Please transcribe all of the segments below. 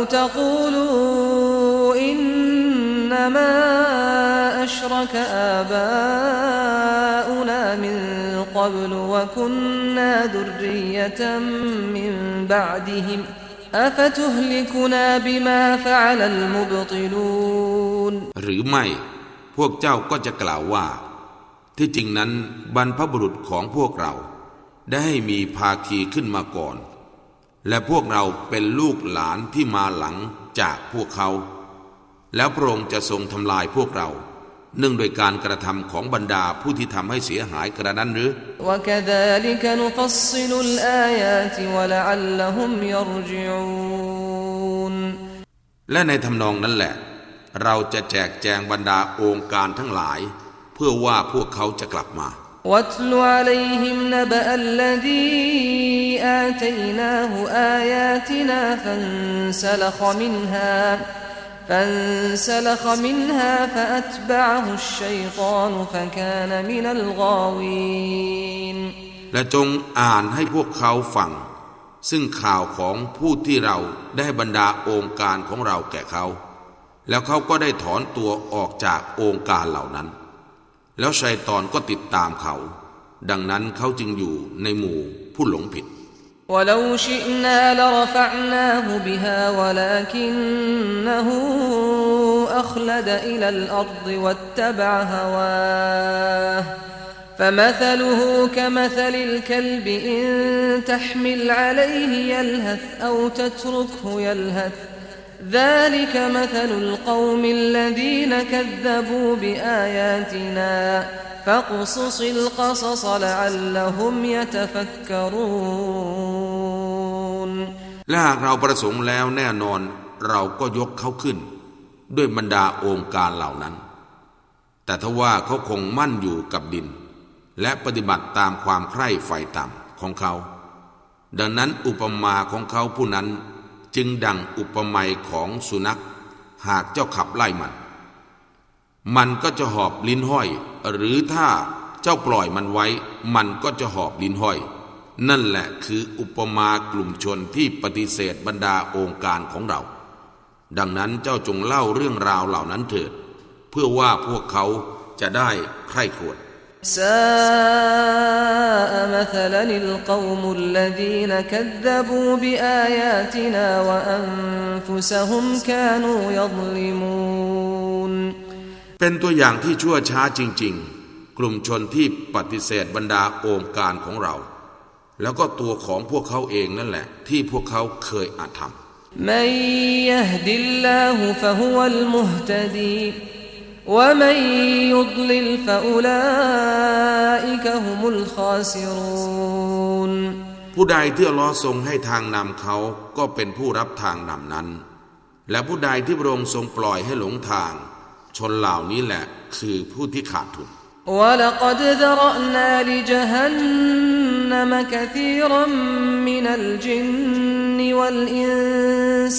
تقولوا إنما أشرك آباؤنا من قبل وكنا ذرية من بعدهم أفتهلكنا بما فعل المبطلون หรือไม่ พวกเจ้าก็จะกล่าวว่า ที่จริงนั้นบรรพบุรุษของพวกเรา ได้ให้มีภาคีขึ้นมาก่อน และพวกเราเป็นลูกหลานที่มาหลังจากพวกเขา แล้วพระองค์จะทรงทำลายพวกเรา เนื่องโดยการกระทำของบรรดาผู้ที่ทำให้เสียหายกระนั้นหรือและในทำนองนั้นแหละ เราจะแจกแจงบรรดาองค์การทั้งหลาย เพื่อว่าพวกเขาจะกลับมา واتل عليهم نبأ الذي آتيناه آياتنا فانسلخ منها فانسلخ منها فأتبعه الشيطان فكان من الغاوين และจงอ่านให้พวกเขาฟัง ซึ่งข่าวของผู้ที่เราได้บรรดาองค์การของเราแก่เขา แล้วเขาก็ได้ถอนตัวออกจากองค์การเหล่านั้น แล้วชัยตอนก็ติดตามเขา ดังนั้นเขาจึงอยู่ในหมู่ผู้หลงผิด ولو شئنا لرفعناه بها ولكنه أخلد إلى الأرض واتبع هواه فمثله كمثل الكلب إن تحمل عليه يلهث أو تتركه يلهث ذلك مثل القوم الذين كذبوا بآياتنا فاقصص القصص لعلهم يتفكرون และหากเราประสงค์แล้วแน่นอนเราก็ยกเขาขึ้น ด้วยบรรดาองค์การเหล่านั้น แต่ทว่าเขาคงมั่นอยู่กับดิน และปฏิบัติตามความใคร่ไฟต่ำของเขา ดังนั้นอุปมาของเขาผู้นั้น จึงดังอุปมาของสุนัข หากเจ้าขับไล่มัน มันก็จะหอบลิ้นห้อย หรือถ้าเจ้าปล่อยมันไว้ มันก็จะหอบลิ้นห้อย นั่นแหละคืออุปมากลุ่มชนที่ปฏิเสธบรรดาองค์การของเรา ดังนั้นเจ้าจงเล่าเรื่องราวเหล่านั้นเถิด เพื่อว่าพวกเขาจะได้ใคร่ควร ساء مثلا القوم الذين كذبوا بآياتنا وأنفسهم كانوا يظلمون เป็นตัวอย่างที่ชั่วช้าจริง ๆ กลุ่มชนที่ปฏิเสธบรรดาองค์การของเรา แล้วก็ตัวของพวกเขาเองนั่นแหละ ที่พวกเขาเคยอาจทำ من يهد الله فهو المهتدي ومن يضلل فأولئك هم الخاسرون ผู้ใดที่อัลลอฮ์ทรงให้ทางนำเขาก็เป็นผู้รับทางนำนั้น และผู้ใดที่พระองค์ทรงปล่อยให้หลงทาง ชนเหล่านี้แหละคือผู้ที่ขาดทุน ولقد ذرأنا لجهنم كثيرا من الجن والإنس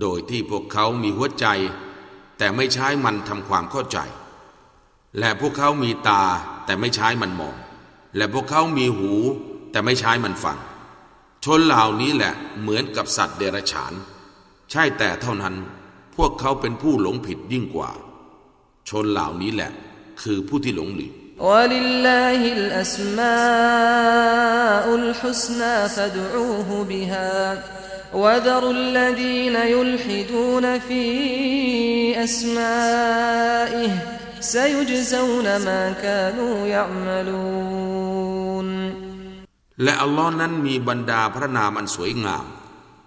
โดยที่พวกเขามีหัวใจ แต่ไม่ใช้มันทำความเข้าใจ และพวกเขามีตาแต่ไม่ใช้มันมอง และพวกเขามีหู แต่ไม่ใช้มันฟัง ชนเหล่านี้แหละเหมือนกับสัตว์เดรัจฉาน ใช่แต่เท่านั้น พวกเขาเป็นผู้หลงผิดยิ่งกว่า ชนเหล่านี้แหละ คือผู้ที่หลงหลีก ولله الأسماء الحسنى فادعوه بها وذروا الذين يلحدون في أسمائه سيجزون ما كانوا يعملون และอัลลอฮ์นั้นมีบรรดาพระนามอันสวยงาม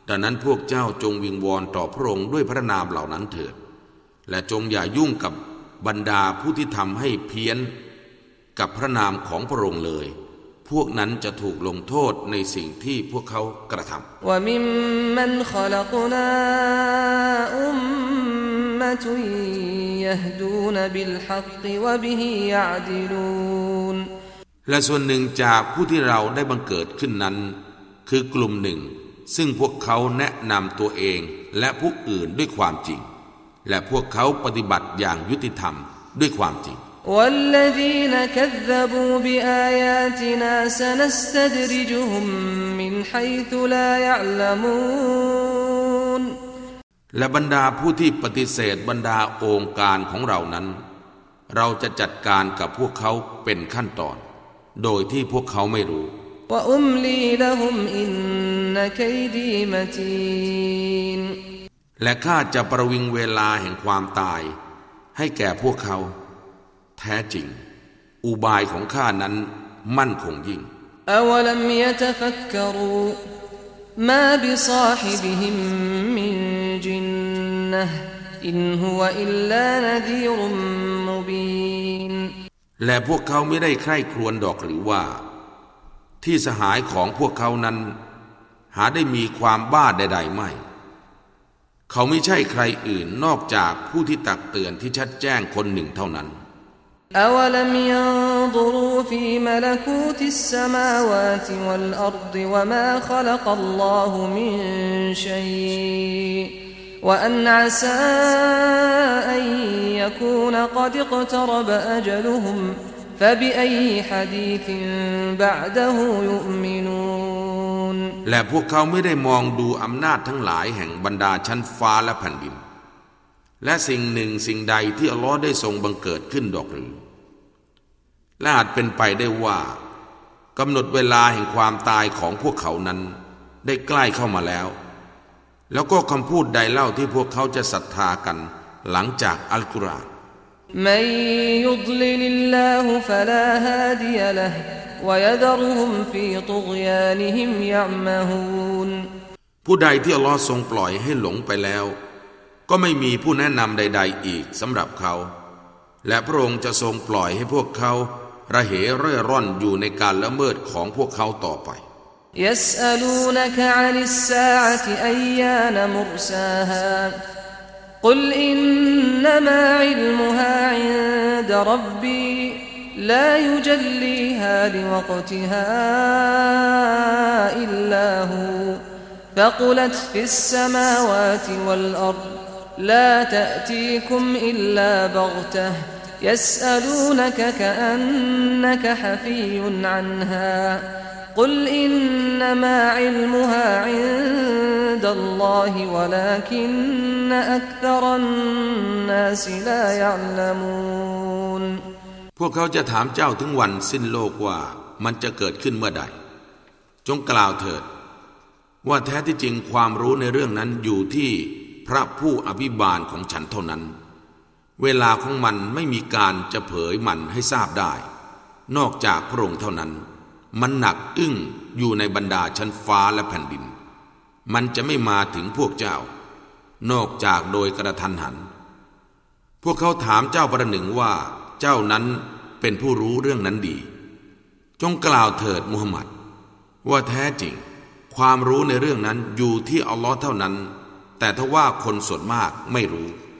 ดังนั้นพวกเจ้าจงวิงวอนต่อพระองค์ด้วยพระนามเหล่านั้นเถิด และจงอย่ายุ่งกับบรรดาผู้ที่ทำให้เพี้ยนกับพระนามของพระองค์เลย พวกนั้นจะถูกลงโทษในสิ่งที่พวกเขากระทำและและส่วนหนึ่งจากผู้ที่เราได้บังเกิดขึ้นนั้น คือกลุ่มหนึ่ง ซึ่งพวกเขาแนะนำตัวเองและผู้อื่นด้วยความจริง และพวกเขาปฏิบัติอย่างยุติธรรมด้วยความจริง والذين كذبوا بآياتنا سنستدرجهم من حيث لا يعلمون และบรรดาผู้ที่ปฏิเสธบรรดาองค์การของเรานั้น เราจะจัดการกับพวกเขาเป็นขั้นตอน โดยที่พวกเขาไม่รู้ وأملي لهم إن كيدي متين และข้าจะประวิงเวลาแห่งความตาย ให้แก่พวกเขา แท้จริง อุบายของข้านั้นมั่นคงยิ่ง أولم يتفكروا ما بصاحبهم من جنة إن هو إلا نذير مبين และพวกเขาไม่ได้ใคร่ครวญดอกหรือว่า ที่สหายของพวกเขานั้น หาได้มีความบ้าใดๆไม่ เขาไม่ใช่ใครอื่นนอกจากผู้ที่ตักเตือนที่ชัดแจ้งคนหนึ่งเท่านั้น أولم ينظروا في ملكوت السماوات والأرض وما خلق الله من شيء وأن عسى أن يكون قد اقترب أجلهم فبأي حديث بعده يؤمنون และพวกเขาไม่ได้มองดูอำนาจทั้งหลายแห่งบรรดาชั้นฟ้าและแผ่นดิน และสิ่งหนึ่งสิ่งใดที่อัลลอฮ์ได้ทรงบังเกิดขึ้นดอกหรือ และอาจเป็นไปได้ว่ากำหนดเวลาแห่งความตายของพวกเขานั้น ได้ใกล้เข้ามาแล้ว แล้วก็คำพูดใดเล่าที่พวกเขาจะศรัทธากัน หลังจากอัลกุรอานผู้ใดที่อัลลอฮ์ทรงปล่อยให้หลงไปแล้ว ก็ไม่มีผู้แนะนำใด ๆ อีกสำหรับเขา และพระองค์จะทรงปล่อยให้พวกเขา ระเหเร่ร่อนอยู่ในการละเมิดของพวกเขาต่อไป يسألونك عن الساعة أيان مرساها قل إنما علمها عند ربي لا يجليها لوقتها إلا هو ثقلت في السماوات والأرض لا تأتيكم إلا بغته يسألونك كأنك حفي عنها قل إنما علمها عند الله ولكن أكثر الناس لا يعلمون พวกเขาจะถามเจ้าถึงวันสิ้นโลกว่ามันจะเกิดขึ้นเมื่อใด จงกล่าวเถิด ว่าแท้ที่จริงความรู้ในเรื่องนั้นอยู่ที่พระผู้อภิบาลของฉันเท่านั้น เวลาของมันไม่มีการจะเผยมันให้ทราบได้ นอกจากพระองค์เท่านั้น มันหนักอึ้งอยู่ในบรรดาชั้นฟ้าและแผ่นดิน มันจะไม่มาถึงพวกเจ้า นอกจากโดยกระทันหัน พวกเขาถามเจ้าประหนึ่งว่าเจ้านั้นเป็นผู้รู้เรื่องนั้นดี จงกล่าวเถิดมุฮัมมัด ว่าแท้จริง ความรู้ในเรื่องนั้นอยู่ที่อัลลอฮ์เท่านั้น แต่ถ้าว่าคนส่วนมากไม่รู้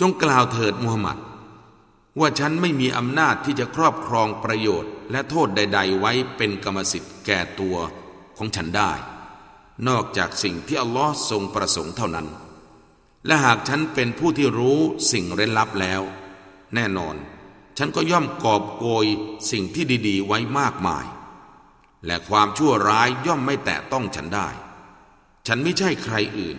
จงกล่าวเถิดมูฮัมหมัด ว่าฉันไม่มีอำนาจที่จะครอบครองประโยชน์ และโทษใด ๆ ไว้เป็นกรรมสิทธิ์แก่ตัวของฉันได้ นอกจากสิ่งที่อัลลอฮ์ทรงประสงค์เท่านั้น และหากฉันเป็นผู้ที่รู้สิ่งเร้นลับแล้ว แน่นอน ฉันก็ย่อมกอบโกยสิ่งที่ดี ๆ ไว้มากมาย และความชั่วร้ายย่อมไม่แตะต้องฉันได้ ฉันไม่ใช่ใครอื่น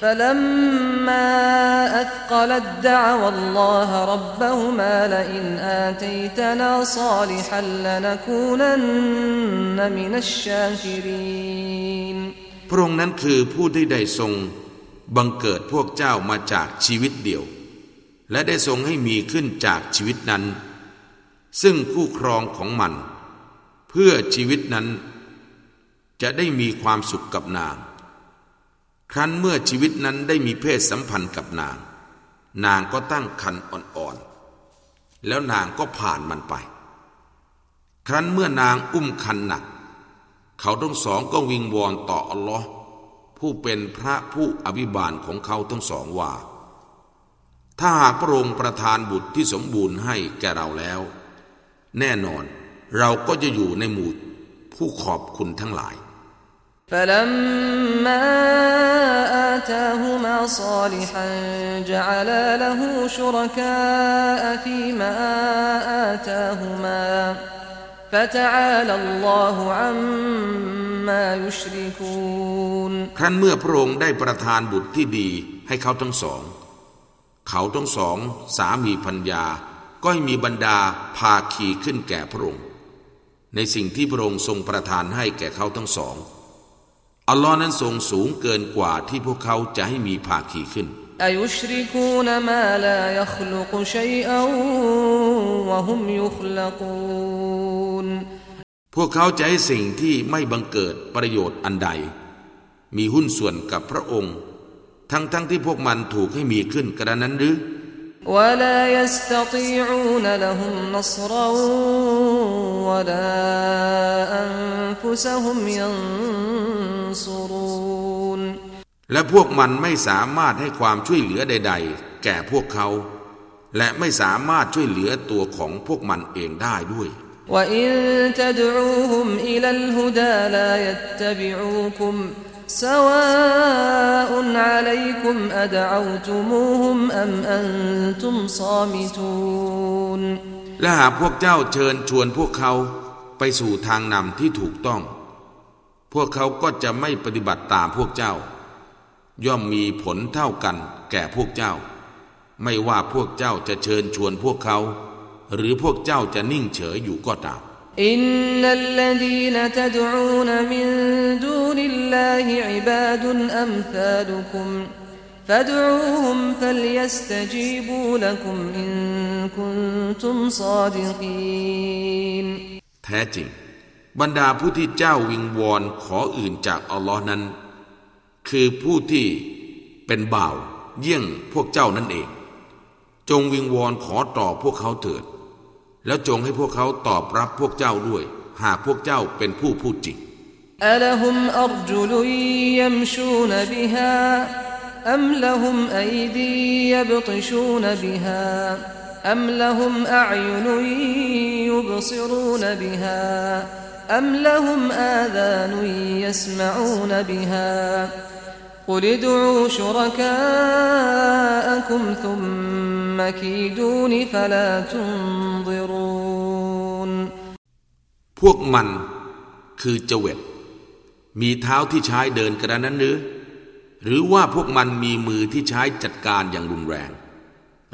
فلما أثقلت دعوا الله ربهما لئن آتيتنا صالحا لنكونن من الشاكرين พระองค์นั้นคือผู้ที่ได้ทรงบังเกิดพวกเจ้ามาจากชีวิตเดียว และได้ทรงให้มีขึ้นจากชีวิตนั้น ซึ่งคู่ครองของมัน เพื่อชีวิตนั้น จะได้มีความสุขกับนาง ครั้นเมื่อชีวิตนั้นได้มีเพศสัมพันธ์กับนาง นางก็ตั้งคันอ่อนๆ แล้วนางก็ผ่านมันไป ครั้นเมื่อนางอุ้มคันหนัก เขาทั้งสองก็วิงวอนต่ออัลลอฮ์ผู้เป็นพระผู้อภิบาลของเขาทั้งสองว่า ถ้าหากพระองค์ประทานบุตรที่สมบูรณ์ให้แก่เราแล้ว แน่นอนเราก็จะอยู่ในหมู่ผู้ขอบคุณทั้งหลาย فلما آتاهما صالحا جعلا له شركاء فيما آتاهما فتعالى الله عما يشركون ครั้นเมื่อพระองค์ได้ประทานบุตรที่ดีให้เขาทั้งสอง เขาทั้งสองสามีพัญญา ก็ให้มีบรรดาภาคีขึ้นแก่พระองค์ ในสิ่งที่พระองค์ทรงประทานให้แก่เขาทั้งสอง อัลลอฮ์นั้นทรงสูงเกินกว่าที่พวกเขาจะให้มีภาคีขึ้นพวกเขาจะให้สิ่งที่ไม่บังเกิดประโยชน์อันใด มีหุ้นส่วนกับพระองค์ ทั้งๆทที่พวกมันถูกให้มีขึ้นกระนั้นหรือ ولا يستطيعون لهم نصرا ولا أنفسهم ينصرون และพวกมันไม่สามารถให้ความช่วยเหลือใด ๆ แก่พวกเขา และไม่สามารถช่วยเหลือตัวของพวกมันเองได้ด้วย وإن تدعوهم إلى الهدى لا يتبعوكم سواء عليكم أدعوتموهم أم أنتم صامتون และหากพวกเจ้าเชิญชวนพวกเขาไปสู่ทางนำที่ถูกต้อง พวกเขาก็จะไม่ปฏิบัติตามพวกเจ้า ย่อมมีผลเท่ากันแก่พวกเจ้า ไม่ว่าพวกเจ้าจะเชิญชวนพวกเขา หรือพวกเจ้าจะนิ่งเฉยอยู่ก็ตาม إن الذين تدعون من دون الله عباد أمثالكم فادعوهم فليستجيبوا لكم إن كنتم صادقين แท้จริง บรรดาผู้ที่เจ้าวิงวอนขออื่นจากอัลลอฮ์นั้น คือผู้ที่เป็นบ่าวเยี่ยงพวกเจ้านั่นเอง จงวิงวอนขอต่อพวกเขาเถิด แล้วจงให้พวกเขาตอบรับพวกเจ้าด้วย หากพวกเจ้าเป็นผู้พูดจริง ألهم أرجل يمشون بها أم لهم أيدي يبطشون بها أم لهم أعين يبصرون بها أم لهم آذان يسمعون بها قل ادعوا شركاءكم ثم كيدون فلا تنظرون พวกมันคือเจเวตมีเท้าที่ใช้เดินกระนั้นหรือ หรือว่าพวกมันมีมือที่ใช้จัดการอย่างรุนแรง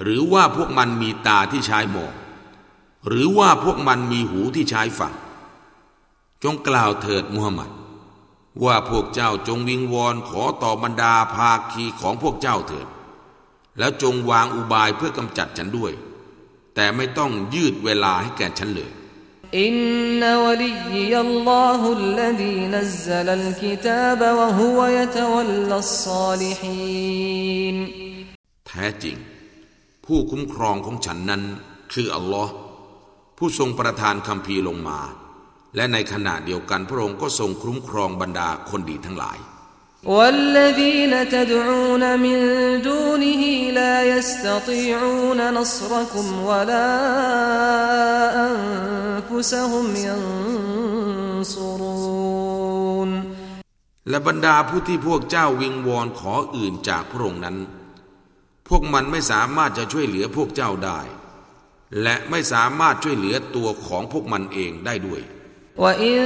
หรือว่าพวกมันมีตาที่ใช้มอง หรือว่าพวกมันมีหูที่ใช้ฟัง จงกล่าวเถิดมุฮัมมัด ว่าพวกเจ้าจงวิงวอนขอต่อบรรดาภาคีของพวกเจ้าเถิด แล้วจงวางอุบายเพื่อกำจัดฉันด้วย แต่ไม่ต้องยืดเวลาให้แก่ฉันเลยอินนวลิยัลลอฮุลลดีนัซลัลกิตาบวะฮุวะยะตวัลลัสซาลิฮีนแท้จริง ผู้คุ้มครองของฉันนั้น คืออัลลอฮ์ผู้ทรงประทานคำพีลงมา และในขณะเดียวกันพระองค์ก็ทรงคุ้มครองบรรดาคนดีทั้งหลาย والذين تدعون من دونه لا يستطيعون نصركم ولا أنفسهم ينصرون และบรรดาผู้ที่พวกเจ้าวิงวอนขออื่นจากพระองค์นั้น พวกมันไม่สามารถจะช่วยเหลือพวกเจ้าได้ และไม่สามารถช่วยเหลือตัวของพวกมันเองได้ด้วย وإن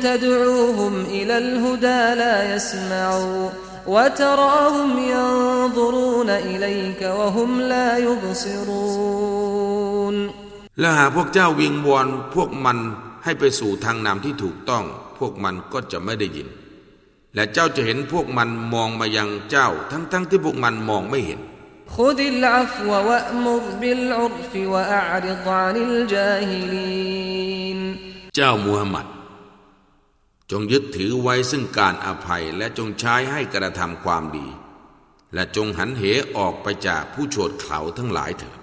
تدعوهم إلى الهدى لا يسمعوا وتراهم ينظرون إليك وهم لا يبصرون และหากพวกเจ้าวิงวอนพวกมันให้ไปสู่ทางนำที่ถูกต้อง พวกมันก็จะไม่ได้ยิน และเจ้าจะเห็นพวกมันมองมายังเจ้า ทั้งๆทที่พวกมันมองไม่เห็น خذ العفو وأمر بالعرف وأعرض عن الجاهلين เจ้ามูฮัมหมัด จงยึดถือไว้ซึ่งการอภัยและจงใช้ให้กระทำความดี และจงหันเหออกไปจากผู้โฉดเขลาทั้งหลายเถิด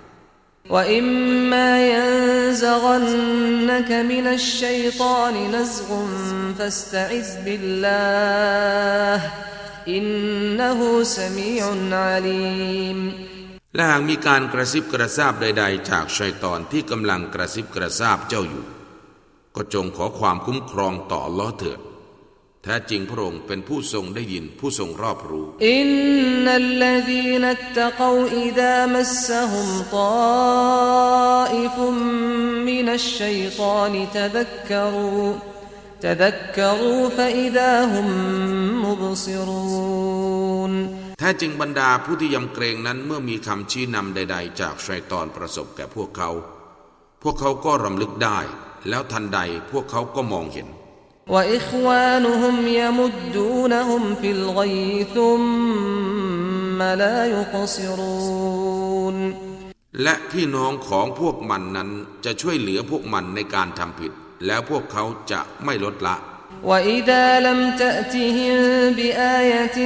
และหากมีการกระซิบกระซาบใด ๆ จากชัยตอนที่กำลังกระซิบกระซาบเจ้าอยู่ ก็จงขอความคุ้มครองต่อล้อเถิดแท้จริงพระองค์เป็นผู้ทรงได้ยินผู้ทรงรอบรู้อินนัลลดีนัตตะกวอิดามัสฮุมตาอิฟุมมินัชชัยตานตะบักกรูตะบักกรูฟะอิดาฮุมมุบซิรุนแท้จริงบรรดาผู้ที่ยำเกรงนั้นเมื่อมีคำชี้นำใด ๆ จากชัยตอนประสบแก่พวกเขา พวกเขาก็รำลึกได้ แล้วทันใดพวกเขาก็มองเห็น وإخوانهم يمدونهم في الغي ثم لا يقصرون และพี่น้องของพวกมันนั้นจะช่วยเหลือพวกมันในการทำผิด แล้วพวกเขาจะไม่ลดละ وإذا لم تأتهم بآية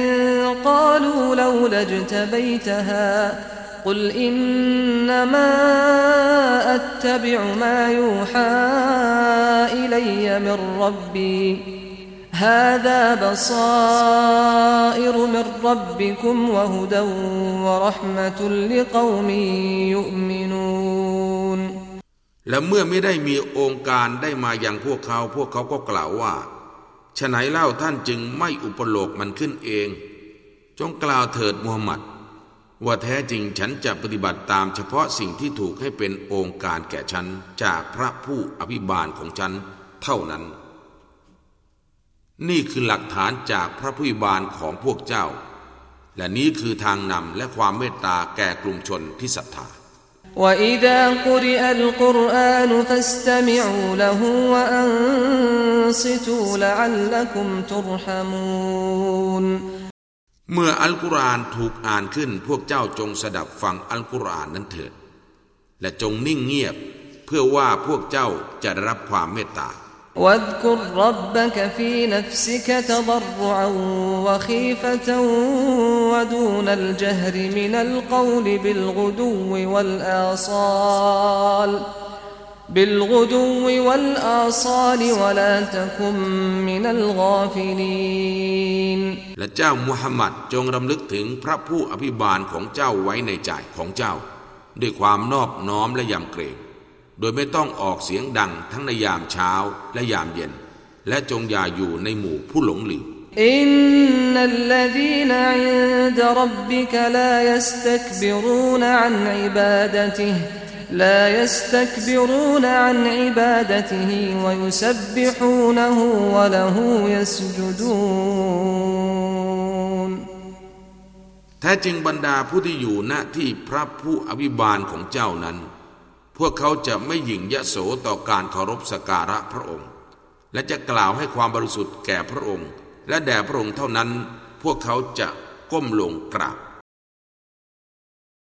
قالوا لولا اجتبيتها قل إنما أتبع ما يوحى إلي من ربي هذا بصائر من ربكم وهدى ورحمة لقوم يؤمنون และเมื่อไม่ได้มีองค์การได้มาอย่างพวกเขา พวกเขาก็กล่าวว่าฉะไหนเล่าท่านจึงไม่อุปโลกมันขึ้นเอง จงกล่าวเถิดมูฮัมหมัด ว่าแท้จริงฉันจะปฏิบัติตามเฉพาะสิ่งที่ถูกให้เป็นองค์การแก่ฉัน จากพระผู้อภิบาลของฉันเท่านั้น นี่คือหลักฐานจากพระผู้อภิบาลของพวกเจ้า และนี้คือทางนำและความเมตตาแก่กลุ่มชนที่ศรัทธา وإذا قرئ القرآن فاستمعوا له وأنصتوا لعلكم ترحمون เมื่ออัลกุรอานถูกอ่านขึ้น พวกเจ้าจงสดับฟังอัลกุรอานนั้นเถิด และจงนิ่งเงียบ เพื่อว่าพวกเจ้าจะได้รับความเมตตา واذكر ربك في نفسك تضرعا وخيفة ودون الجهر من القول بالغدو والآصال بالغدو والآصال ولا تكن من الغافلين และเจ้ามุฮัมมัดจงรำลึกถึงพระผู้อภิบาลของเจ้าไว้ในใจของเจ้า ด้วยความนอบน้อมและยำเกรง โดยไม่ต้องออกเสียงดังทั้งในยามเช้าและยามเย็น และจงอย่าอยู่ในหมู่ผู้หลงหลืม إن الذين عند ربك لا يستكبرون عن عبادته لا يستكبرون عن عبادته ويسبحونه وله يسجدون แ ท้จริงบรรดาผู้ที่อยู่ณที่พระผู้อภิบาลของเจ้านั้น พวกเขาจะไม่หยิ่งยโสต่อการเคารพสกการะพระองค์ และจะกล่าวให้ความบริสุทธิ์แก่พระองค์ และแด่พระองค์เท่านั้น พวกเขาจะก้มลงกราบ